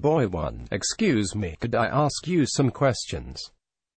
Boy 1. Excuse me, could I ask you some questions?